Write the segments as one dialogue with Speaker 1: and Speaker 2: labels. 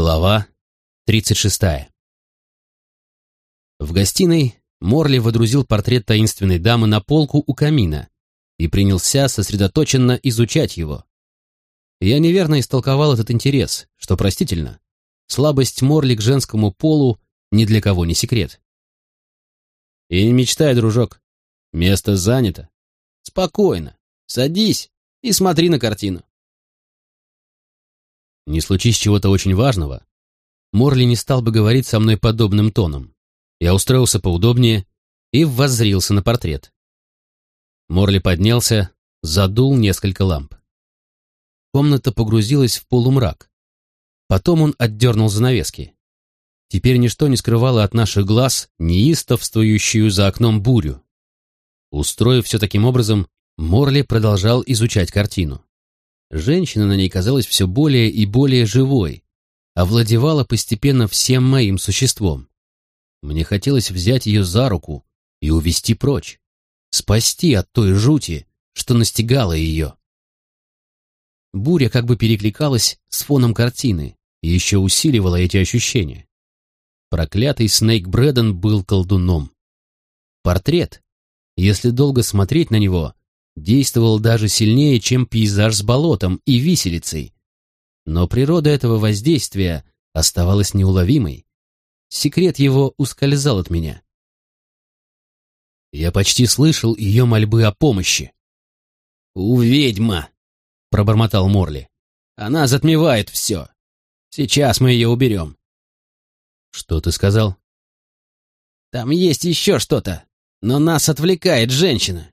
Speaker 1: Глава 36. В гостиной Морли водрузил портрет таинственной дамы на полку у камина и принялся сосредоточенно изучать его. Я неверно истолковал этот интерес, что простительно. Слабость Морли к женскому полу ни для кого не секрет. И не мечтай, дружок. Место занято. Спокойно. Садись и смотри на картину. Не случись чего-то очень важного, Морли не стал бы говорить со мной подобным тоном. Я устроился поудобнее и воззрился на портрет. Морли поднялся, задул несколько ламп. Комната погрузилась в полумрак. Потом он отдернул занавески. Теперь ничто не скрывало от наших глаз неистовствующую за окном бурю. Устроив все таким образом, Морли продолжал изучать картину. Женщина на ней казалась все более и более живой, овладевала постепенно всем моим существом. Мне хотелось взять ее за руку и увести прочь, спасти от той жути, что настигала ее. Буря как бы перекликалась с фоном картины и еще усиливала эти ощущения. Проклятый Снейк Брэдден был колдуном. Портрет, если долго смотреть на него, действовал даже сильнее, чем пейзаж с болотом и виселицей. Но природа этого воздействия оставалась неуловимой. Секрет его ускользал от меня. Я почти слышал ее мольбы о помощи. «У ведьма!» — пробормотал Морли. «Она затмевает все. Сейчас мы ее уберем». «Что ты сказал?» «Там есть еще что-то, но нас отвлекает женщина.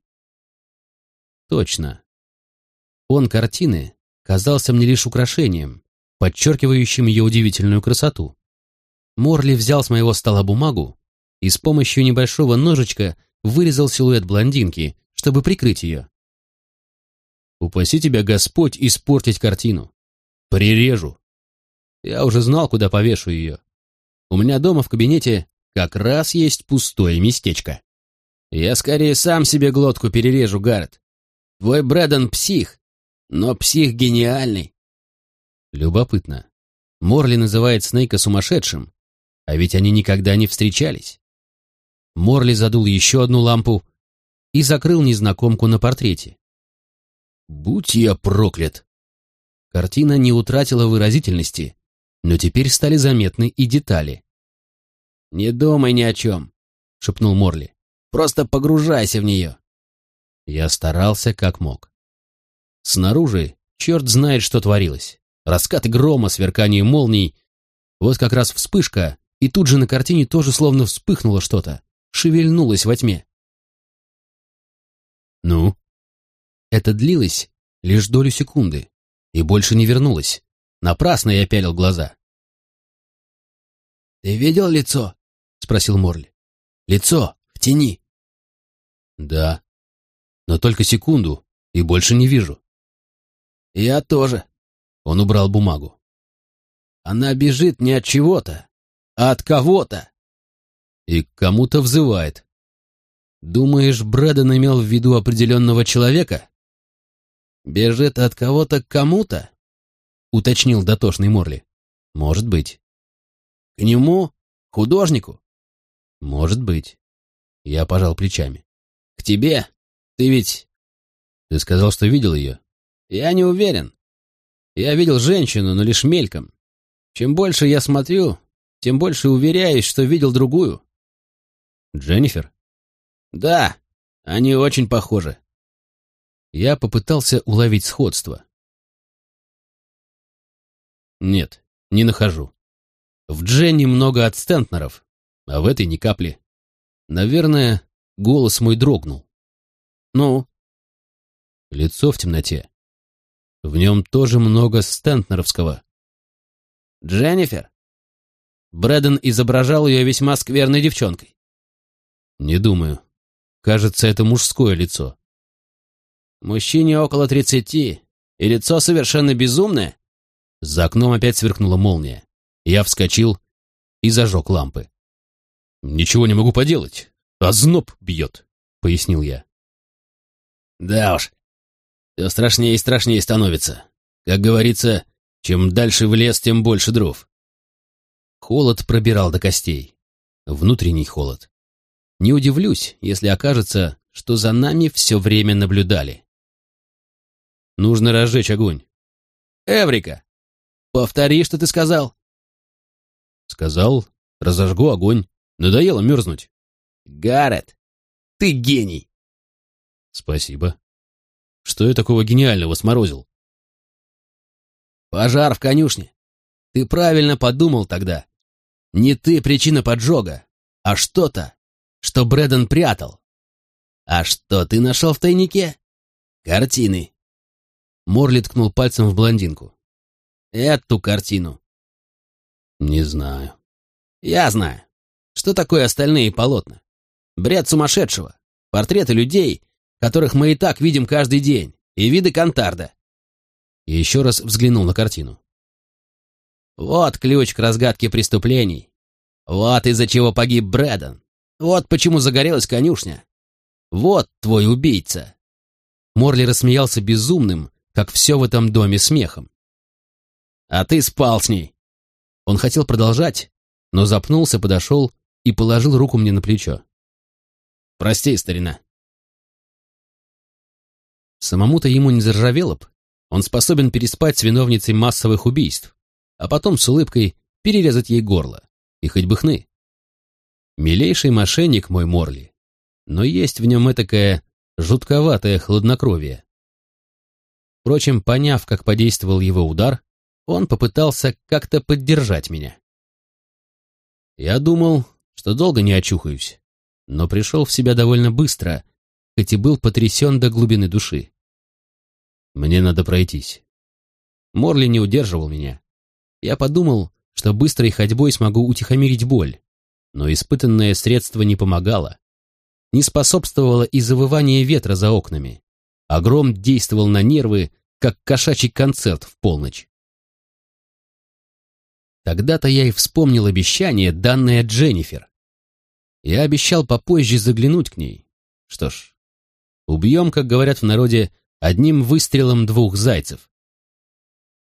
Speaker 1: Точно. Он картины казался мне лишь украшением, подчеркивающим ее удивительную красоту. Морли взял с моего стола бумагу и с помощью небольшого ножичка вырезал силуэт блондинки, чтобы прикрыть ее. «Упаси тебя, Господь, испортить картину. Прирежу. Я уже знал, куда повешу ее. У меня дома в кабинете как раз есть пустое местечко. Я скорее сам себе глотку перережу, Гаррет. Твой Брэддон псих, но псих гениальный. Любопытно. Морли называет Снейка сумасшедшим, а ведь они никогда не встречались. Морли задул еще одну лампу и закрыл незнакомку на портрете. Будь я проклят! Картина не утратила выразительности, но теперь стали заметны и детали. «Не думай ни о чем», — шепнул Морли. «Просто погружайся в нее». Я старался как мог. Снаружи черт знает, что творилось. Раскаты грома, сверкание молний. Вот как раз вспышка, и тут же на картине тоже словно вспыхнуло что-то, шевельнулось во тьме. Ну? Это длилось лишь долю секунды, и больше не вернулось. Напрасно я пялил глаза. «Ты видел лицо?» — спросил Морли. «Лицо в тени». «Да», но только секунду, и больше не вижу. Я тоже. Он убрал бумагу. Она бежит не от чего-то, а от кого-то. И к кому-то взывает. Думаешь, Брэдон имел в виду определенного человека? Бежит от кого-то к кому-то? Уточнил дотошный Морли. Может быть. К нему? Художнику? Может быть. Я пожал плечами. К тебе? Ты ведь... Ты сказал, что видел ее? Я не уверен. Я видел женщину, но лишь мельком. Чем больше я смотрю, тем больше уверяюсь, что видел другую. Дженнифер? Да, они очень похожи. Я попытался уловить сходство. Нет, не нахожу. В Дженни много от Стентнеров, а в этой ни капли. Наверное, голос мой дрогнул. «Ну?» Лицо в темноте. В нем тоже много стентнеровского. «Дженнифер?» Брэдден изображал ее весьма скверной девчонкой. «Не думаю. Кажется, это мужское лицо». «Мужчине около тридцати, и лицо совершенно безумное?» За окном опять сверкнула молния. Я вскочил и зажег лампы. «Ничего не могу поделать. Озноб бьет», — пояснил я. Да уж, все страшнее и страшнее становится. Как говорится, чем дальше в лес, тем больше дров. Холод пробирал до костей. Внутренний холод. Не удивлюсь, если окажется, что за нами все время наблюдали. Нужно разжечь огонь. Эврика! Повтори, что ты сказал. Сказал, разожгу огонь. Надоело мерзнуть. Гаррет, ты гений. Спасибо. Что я такого гениального сморозил? Пожар в конюшне. Ты правильно подумал тогда. Не ты причина поджога, а что-то, что Брэддон прятал. А что ты нашел в тайнике? Картины. Морли ткнул пальцем в блондинку. Эту картину. Не знаю. Я знаю. Что такое остальные полотна? Бред сумасшедшего. Портреты людей, которых мы и так видим каждый день, и виды Кантарда. И еще раз взглянул на картину. Вот ключ к разгадке преступлений. Вот из-за чего погиб Брэдон. Вот почему загорелась конюшня. Вот твой убийца. Морли рассмеялся безумным, как все в этом доме, смехом. А ты спал с ней. Он хотел продолжать, но запнулся, подошел и положил руку мне на плечо. Прости, старина. Самому-то ему не заржавело б. Он способен переспать с виновницей массовых убийств, а потом с улыбкой перерезать ей горло. И хоть бы хны. Милейший мошенник мой Морли, но есть в нем этакое жутковатое хладнокровие. Впрочем, поняв, как подействовал его удар, он попытался как-то поддержать меня. Я думал, что долго не очухаюсь, но пришел в себя довольно быстро, хоть и был потрясен до глубины души. Мне надо пройтись. Морли не удерживал меня. Я подумал, что быстрой ходьбой смогу утихомирить боль, но испытанное средство не помогало. Не способствовало и завывание ветра за окнами, а гром действовал на нервы, как кошачий концерт в полночь. Тогда-то я и вспомнил обещание, данное Дженнифер. Я обещал попозже заглянуть к ней. Что ж, убьем, как говорят в народе, одним выстрелом двух зайцев.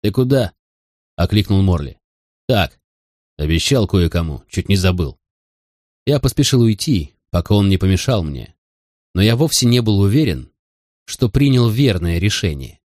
Speaker 1: «Ты куда?» — окликнул Морли. «Так, обещал кое-кому, чуть не забыл». Я поспешил уйти, пока он не помешал мне, но я вовсе не был уверен, что принял верное решение.